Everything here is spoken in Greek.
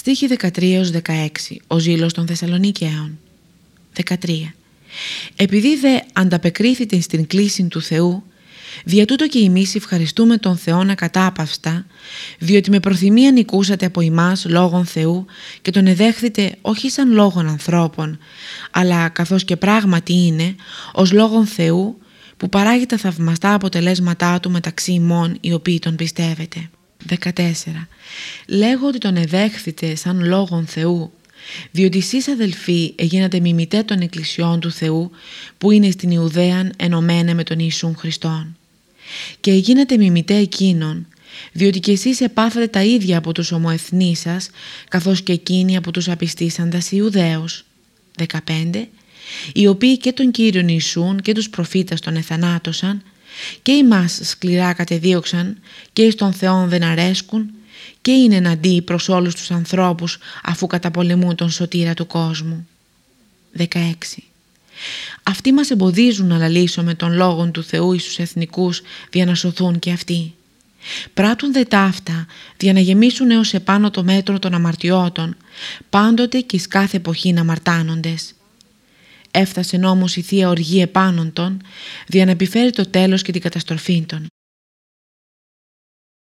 Στίχη 13-16 Ο ζήλος των Θεσσαλονίκαιων 13 Επειδή δε ανταπεκρίθητε στην κλίση του Θεού Δια τούτο και εμείς ευχαριστούμε τον Θεό ακατάπαυστα, διότι με προθυμία νικούσατε από εμάς λόγων Θεού και τον εδέχθητε όχι σαν λόγων ανθρώπων, αλλά καθώς και πράγματι είναι, ως λόγων Θεού που παράγει τα θαυμαστά αποτελέσματά του μεταξύ ημών οι οποίοι τον πιστεύετε. 14. Λέγω ότι τον εδέχθητε σαν λόγον Θεού, διότι εσείς αδελφοί έγινατε μιμητέ των εκκλησιών του Θεού που είναι στην Ιουδαίαν ενωμένα με τον Ιησούν Χριστόν. Και έγινατε μιμητέ εκείνων, διότι και εσείς επάθατε τα ίδια από τους ομοεθνείς σας, καθώς και εκείνοι από τους απιστήσαντας Ιουδαίους. 15 οι οποίοι και τον Κύριον Ιησούν και τους προφήτας τον εθανάτωσαν και εμάς σκληρά κατεδίωξαν και εις τον Θεόν δεν αρέσκουν και είναι εναντί προς όλους τους ανθρώπους αφού καταπολεμούν τον σωτήρα του κόσμου. 16. Αυτοί μας εμποδίζουν να λαλήσουμε τον λόγον του Θεού εις τους εθνικούς για να σωθούν και αυτοί. Πράττουν δε ταύτα για να γεμίσουν έως επάνω το μέτρο των αμαρτιώτων, πάντοτε και εις κάθε εποχή να αμαρτάνοντες. Έφτασε όμως η Θεία Οργή επάνων των, για να επιφέρει το τέλος και την καταστροφή των.